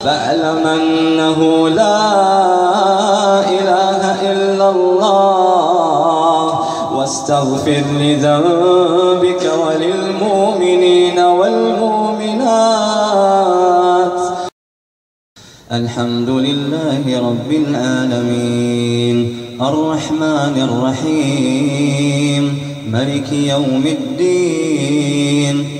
فاعلم أنه لا إله إلا الله واستغفر لذنبك وللمؤمنين والمؤمنات. الحمد لله رب العالمين. الرحمن الرحيم. ملك يوم الدين.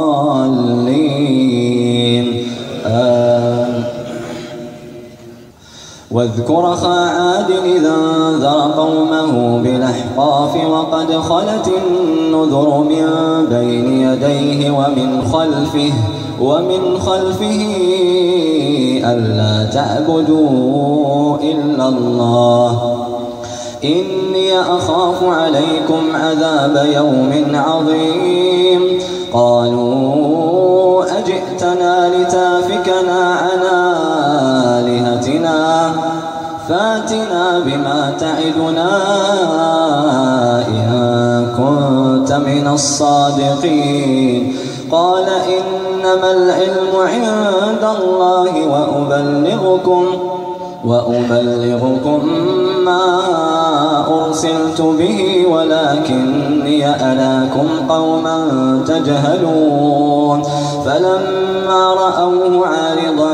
واذكر أخا عاد إذا أنذر قومه بالأحقاف وقد خلت النذر من بين يديه ومن خلفه ومن خلفه ألا تعبدوا إلا الله. إني أخاف عليكم عذاب يوم عظيم. قالوا أجئتنا لتافكنا عن فاتنا بما تعدنا إن كنت من الصادقين. قال إنما العلم عند الله وأبلغكم وأبلغكم ما أرسلت به ولكني أراكم قوما تجهلون. فلما رأوه عارضا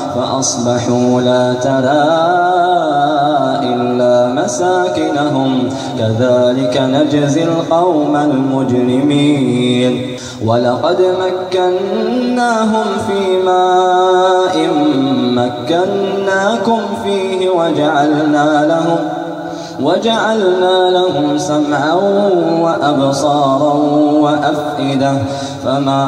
فأصبحوا لا ترى إلا مساكنهم. كذلك نجزي القوم المجرمين. ولقد مكناهم في ماء مكناكم فيه وجعلنا لهم وجعلنا لهم سمعا وأبصارا وأفئدة. فما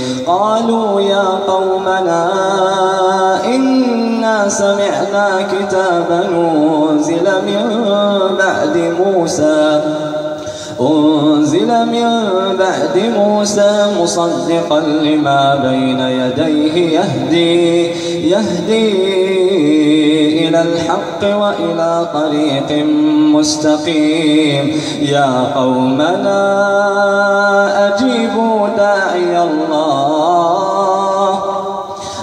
قالوا يا قومنا إنا سمعنا كتابا أنزل من بعد موسى. أنزل من بعد موسى مصدقا لما بين يديه يهدي يهدي إلى الحق وإلى طريق مستقيم. يا قومنا أجيبوا داعي الله.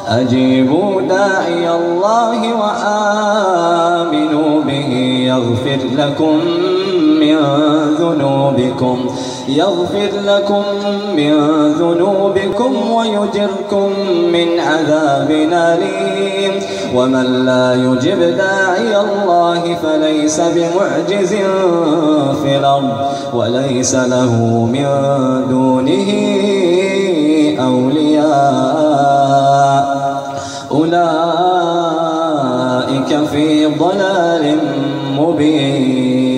أجيبوا داعي الله وآمنوا به يغفر لكم من ذنوبكم. يغفر لكم من ذنوبكم ويجركم من عذاب أليم. ومن لا يجب داعي الله فليس بمعجز في الأرض وليس له من دونه أولياء. أولئك في ضلال مبين.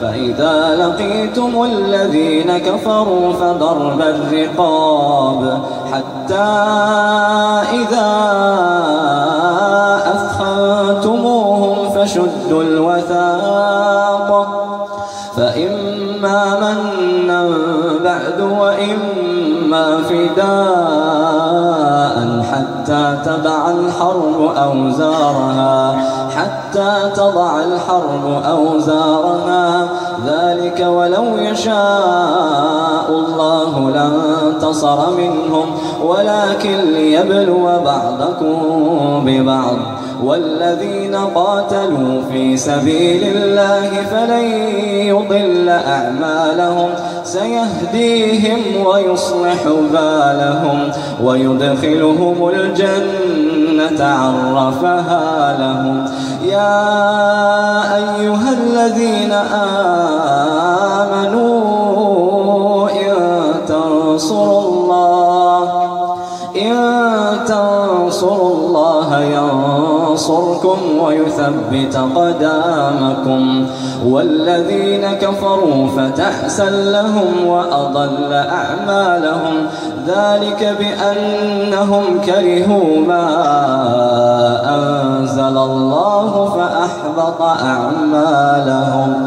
فإذا لقيتم الذين كفروا فضرب الرقاب حتى إذا أثخنتموهم فشدوا الوثاق فإما منا بعد وإما فداء حتى تبع الحرب أوزارها حتى تضع الحرب أوزارها. ذلك ولو يشاء الله لانتصر منهم ولكن ليبلو بعضكم ببعض. والذين قاتلوا في سبيل الله فلن يضل أعمالهم. سيهديهم ويصلح بالهم ويدخلهم الجنة عرفها لهم. يا أيها الذين آمنوا إن تنصروا الله إن تنصروا الله ينصركم ويثبت قدامكم والذين كفروا فتحسا لهم وأضل أعمالهم ذلك بأنهم كرهوا ما أنزل الله فأحبط أعمالهم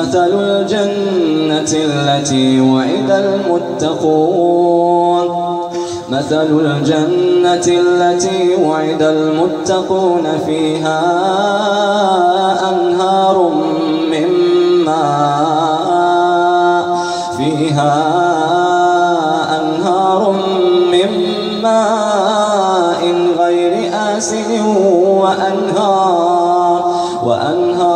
مثل الجنة التي وعد المتقون. مثل الجنة التي وعد المتقون فيها أنهار من ماء. فيها أنهار من ماء غير آسن وأنهار وأنهار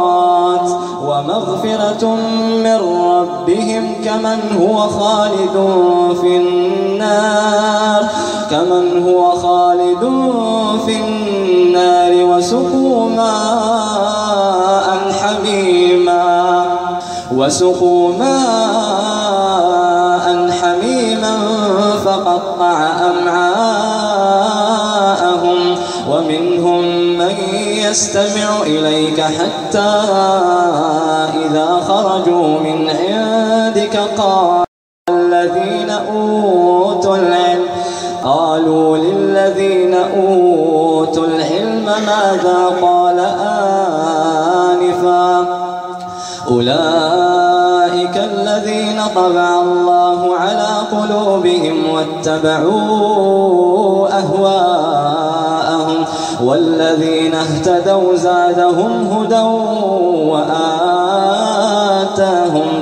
ومغفرة من ربهم كمن هو خالد في النار كمن هو خالد في النار وسقوا ماء حميما وسقوا ماء حميما فقطع أمعاءهم يستمع إليك حتى إذا خرجوا من عندك. قال الذين أوتوا العلم قالوا للذين أوتوا العلم ماذا؟ قال آنفا. أولئك الذين طبع الله على قلوبهم واتبعوا أهواءهم. والذين اهتدوا زادهم هدى وآتاهم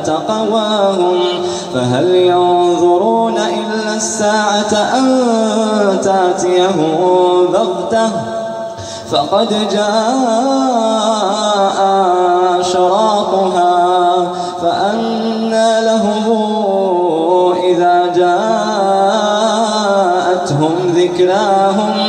تقواهم فهل ينظرون إلا الساعة أن تاتيهم بغتة فقد جاء أشراطها فأنى لهم إذا جاءتهم ذكراهم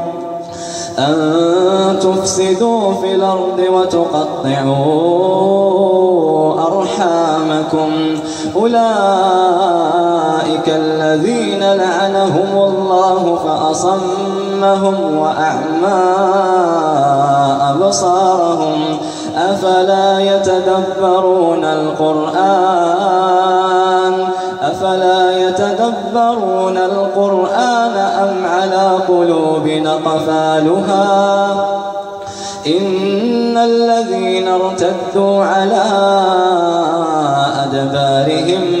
أن تفسدوا في الأرض وتقطعوا أرحامكم. أولئك الذين لعنهم الله فأصمهم وأعمى أبصارهم. أفلا يتدبرون القرآن؟ أفلا يتدبرون القرآن أم على قلوب نقفالها إن الذين ارتدوا على أدبارهم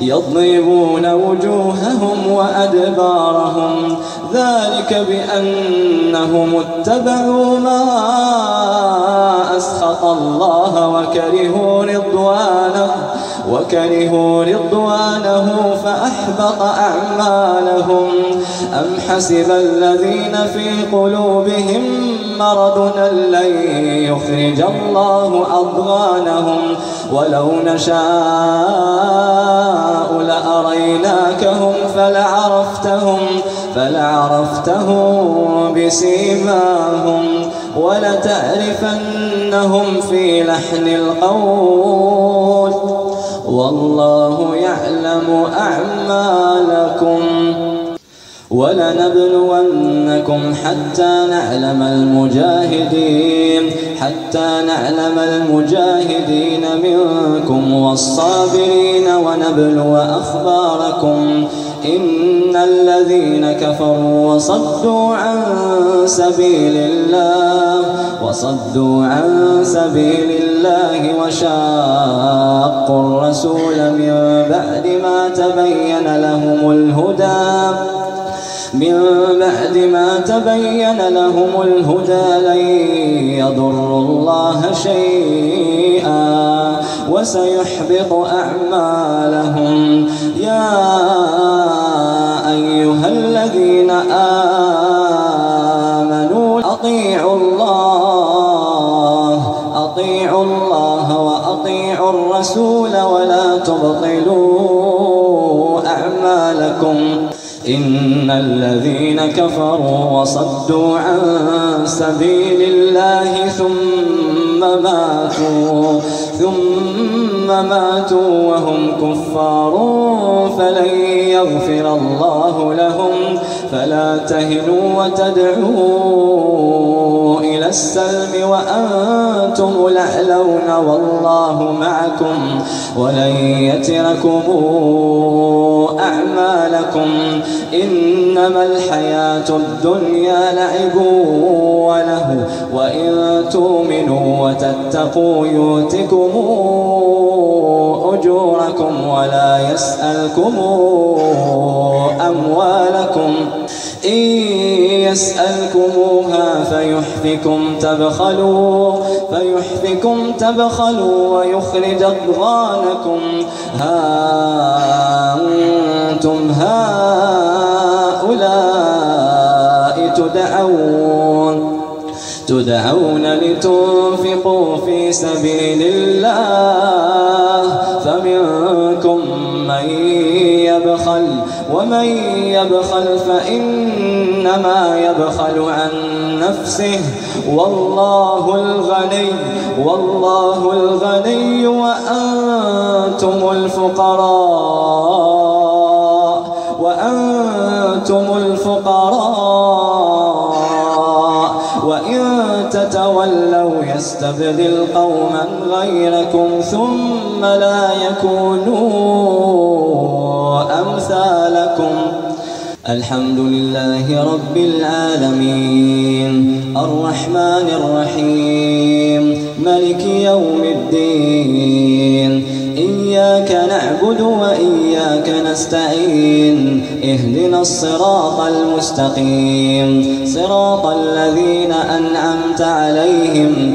يضربون وجوههم وأدبارهم. ذلك بأنهم اتبعوا ما أسخط الله وكرهوا رضوانه. وكرهوا رضوانه فأحبط أعمالهم. أم حسب الذين في قلوبهم مرض لن يخرج الله أضغانهم؟ ولو نشاء لأريناكهم فلعرفتهم فلعرفتهم بسيماهم. ولتعرفنهم في لحن القول. والله يعلم أعمالكم ولنبلونكم حتى نعلم المجاهدين حتى نعلم المجاهدين منكم والصابرين ونبلو أخباركم. إن الذين كفروا وصدوا عن سبيل الله وصدوا عن سبيل الله وشاقوا الرسول من بعد ما تبين لهم الهدى. من بعد ما تبين لهم الهدى لن يضروا الله شيئا وسيحبط أعمالهم. يا أيها الذين آمنوا الرسول ولا تبطلوا أعمالكم. إن الذين كفروا وصدوا عن سبيل الله ثم ماتوا. ثم ماتوا وهم كفار فلن يغفر الله لهم. فلا تهنوا وتدعوا إلى السلم وأنتم الأعلون والله معكم. ولن يتركم أعمالكم. إنما الحياة الدنيا لعب وله. وإن تؤمنوا وتتقوا يؤتكم أجوركم ولا يسألكم أموالكم. إن يسألكموها فيحفكم تبخلوا فيحفكم تبخلوا ويخرج أضغانكم. ها أنتم هؤلاء تدعون. تدعون لتنفقوا في سبيل الله. فمنكم من يبخل ومن يبخل فإنما يبخل عن نفسه. والله الغني والله الغني وأنتم الفقراء وأنتم الفقراء يستبدل قوما غيركم ثم لا يكونوا أمثالكم. الحمد لله رب العالمين. الرحمن الرحيم. ملك يوم الدين. إياك نعبد وإياك نستعين. اهدنا الصراط المستقيم. صراط الذين أنعمت عليهم.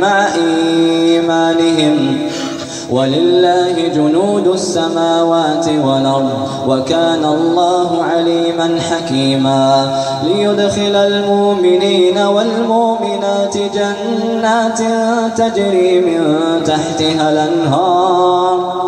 مع إيمانهم. ولله جنود السماوات والأرض وكان الله عليما حكيما. ليدخل المؤمنين والمؤمنات جنات تجري من تحتها الأنهار.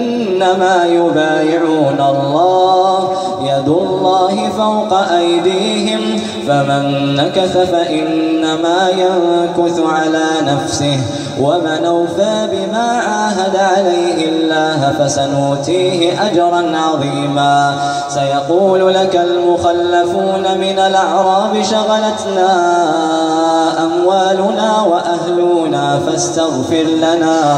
إنما يبايعون الله يد الله فوق أيديهم فمن نكث فإنما ينكث على نفسه. ومن أوفى بما عاهد عليه الله فسنوتيه أجرا عظيما. سيقول لك المخلفون من الأعراب شغلتنا أموالنا وأهلنا فاستغفر لنا.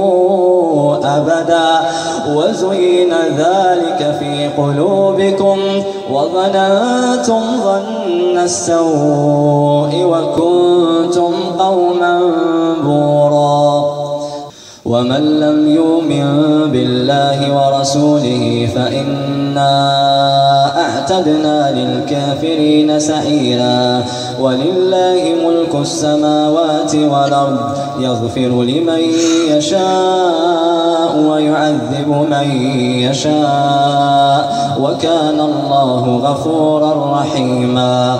أبدا. وزين ذلك في قلوبكم وظننتم ظن السوء وكنتم قوما بورا. ومن لم يؤمن بالله ورسوله فإنا أعتدنا للكافرين سعيرا. ولله ملك السماوات والأرض يغفر لمن يشاء ويعذب من يشاء. وكان الله غفورا رحيما.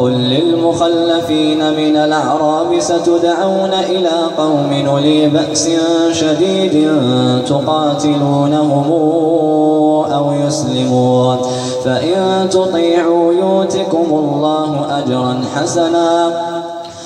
قل للمخلفين من الأعراب ستدعون إلى قوم نلي بأس شديد تقاتلونهم أو يسلمون. فإن تطيعوا يوتكم الله أجرا حسنا.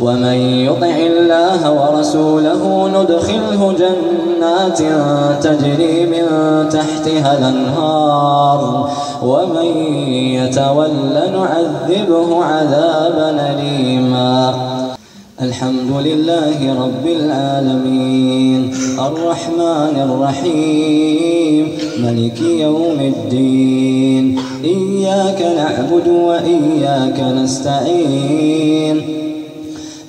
ومن يطع الله ورسوله ندخله جنات تجري من تحتها الأنهار. ومن يتول نعذبه عذابا أليما. الحمد لله رب العالمين. الرحمن الرحيم. ملك يوم الدين. إياك نعبد وإياك نستعين.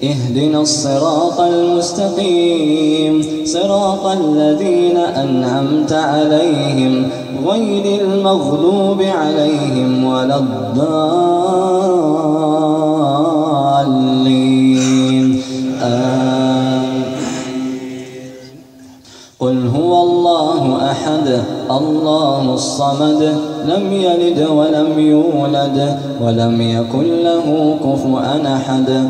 اهدنا الصراط المستقيم صراط الذين أنعمت عليهم غير المغلوب عليهم ولا الضالين. قل هو الله أحد الله الصمد لم يلد ولم يولد ولم يكن له كفؤا أحد.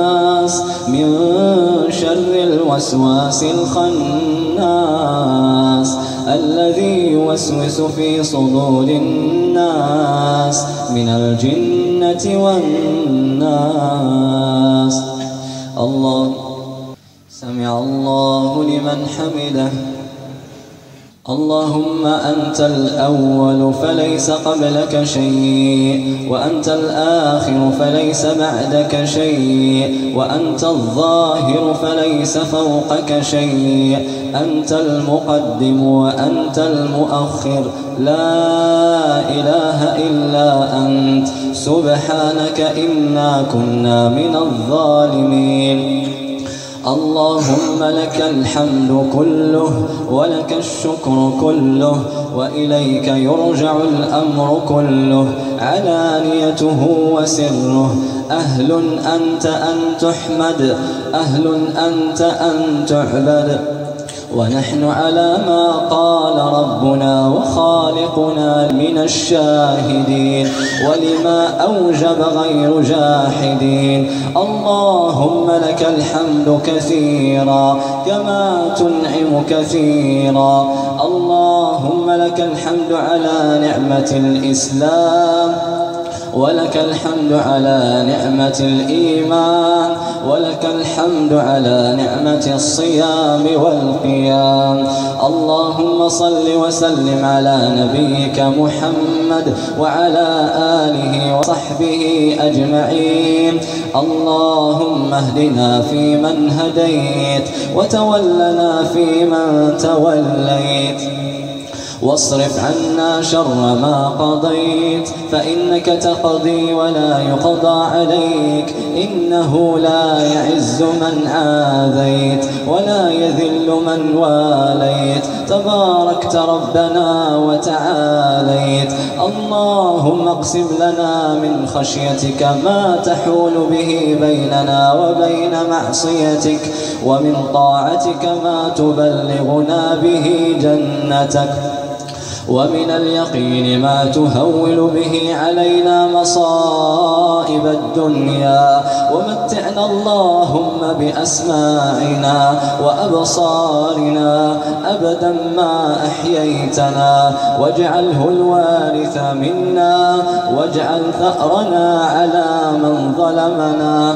من شر الوسواس الخناس الذي يوسوس في صدور الناس من الجنة والناس. الله سمع الله لمن حمده. اللهم أنت الأول فليس قبلك شيء وأنت الآخر فليس بعدك شيء وأنت الظاهر فليس فوقك شيء. أنت المقدم وأنت المؤخر لا إله إلا أنت. سبحانك إنا كنا من الظالمين. اللهم لك الحمد كله ولك الشكر كله وإليك يرجع الأمر كله علانيته وسره أهل أنت أن تحمد أهل أنت أن تعبد ونحن على ما قال ربنا وخالقنا من الشاهدين ولما أوجب غير جاحدين. اللهم لك الحمد كثيرا كما تنعم كثيرا. اللهم لك الحمد على نعمة الإسلام ولك الحمد على نعمة الإيمان ولك الحمد على نعمة الصيام والقيام. اللهم صل وسلم على نبيك محمد وعلى آله وصحبه أجمعين. اللهم اهدنا فيمن هديت وتولنا فيمن توليت. واصرف عنا شر ما قضيت فإنك تقضي ولا يقضى عليك. إنه لا يعز من عاذيت ولا يذل من واليت. تباركت ربنا وتعاليت. اللهم اقسم لنا من خشيتك ما تحول به بيننا وبين معصيتك ومن طاعتك ما تبلغنا به جنتك. ومن اليقين ما تهول به علينا مصائب الدنيا. ومتعنا اللهم بأسماعنا وأبصارنا أبدا ما أحييتنا. واجعله الوارث منا. واجعل ثأرنا على من ظلمنا.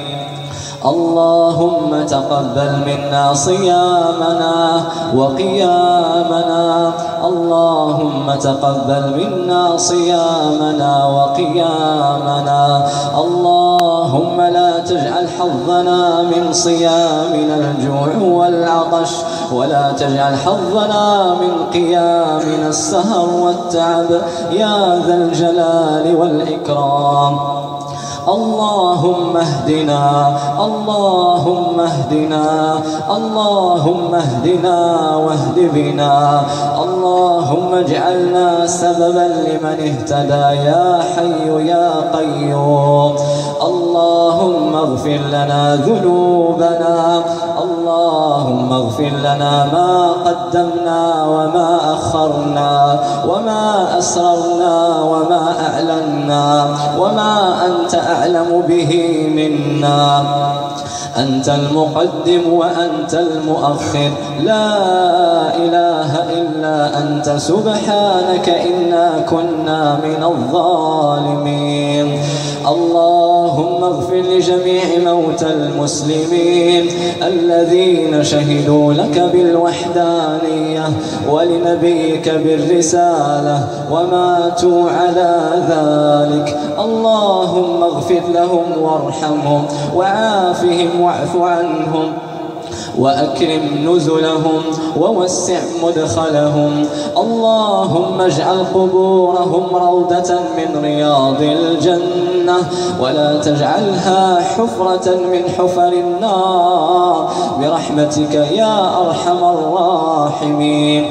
اللهم تقبل منا صيامنا وقيامنا. اللهم تقبل منا صيامنا وقيامنا. اللهم لا تجعل حظنا من صيامنا الجوع والعطش ولا تجعل حظنا من قيامنا السهر والتعب. يا ذا الجلال والإكرام. اللهم اهدنا اللهم اهدنا اللهم اهدنا واهد بنا. اللهم اجعلنا سببا لمن اهتدى يا حي يا قيوم. اللهم اغفر لنا ذنوبنا. اللهم اغفر لنا ما قدمنا وما أخرنا وما أسررنا وما أعلنا وما أنت أعلم به منا. أنت المقدم وأنت المؤخر. لا إله إلا أنت. سبحانك إنا كنا من الظالمين. اللهم اغفر لجميع موتى المسلمين الذين شهدوا لك بالوحدانية ولنبيك بالرسالة وماتوا على ذلك. اللهم اغفر لهم وارحمهم وعافهم واعف عنهم وأكرم نزلهم ووسع مدخلهم. اللهم اجعل قبورهم روضة من رياض الجنة. ولا تجعلها حفرة من حفر النار. برحمتك يا أرحم الراحمين.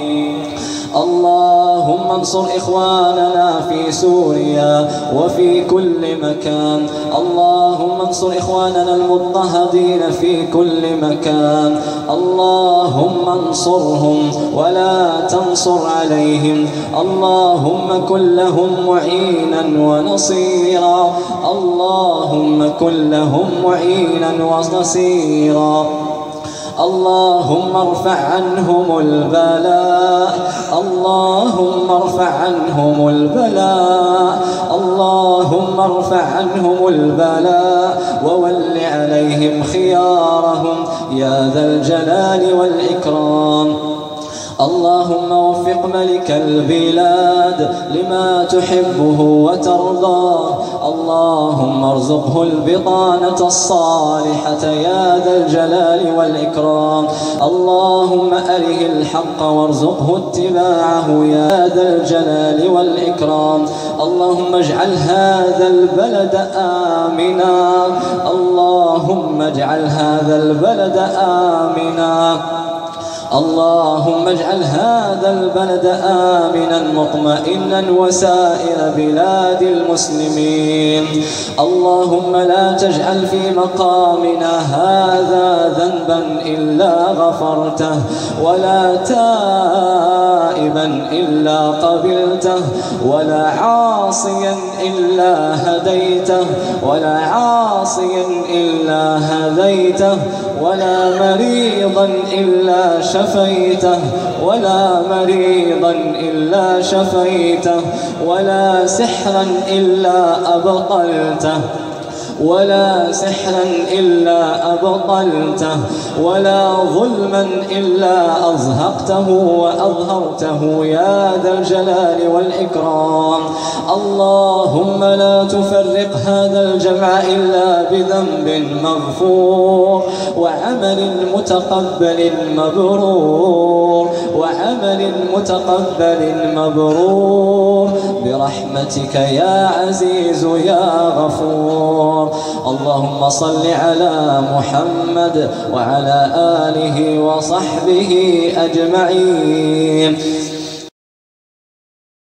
اللهم انصر إخواننا في سوريا وفي كل مكان. اللهم انصر إخواننا المضطهدين في كل مكان. اللهم انصرهم ولا تنصر عليهم. اللهم كن لهم معينا ونصيرا. اللهم كن لهم معينا ونصيرا. اللهم ارفع عنهم البلاء. اللهم ارفع عنهم البلاء. اللهم ارفع عنهم البلاء. وول عليهم خيارهم. يا ذا الجلال والإكرام. اللهم وفق ملك البلاد لما تحبه وترضاه. اللهم ارزقه البطانة الصالحة يا ذا الجلال والإكرام. اللهم أره الحق وارزقه اتباعه يا ذا الجلال والإكرام. اللهم اجعل هذا البلد آمنا. اللهم اجعل هذا البلد آمنا. اللهم اجعل هذا البلد آمنا مطمئنا وسائر بلاد المسلمين. اللهم لا تجعل في مقامنا هذا ذنبا إلا غفرته ولا تائبا إلا قبلته ولا عاصيا إلا هديته ولا عاصيا إلا هديته ولا مريضا إلا شفيته. ولا مريضا إلا شفيته ولا سحرا إلا أبطلته ولا سحرا إلا أبطلته ولا ظلما إلا أزهقته وأظهرته. يا ذا الجلال والإكرام اللهم لا تفرق هذا الجمع إلا بذنب مغفور وعمل متقبل مبرور وعمل متقبل مبرور. برحمتك يا عزيز يا غفور. اللهم صل على محمد وعلى آله وصحبه أجمعين.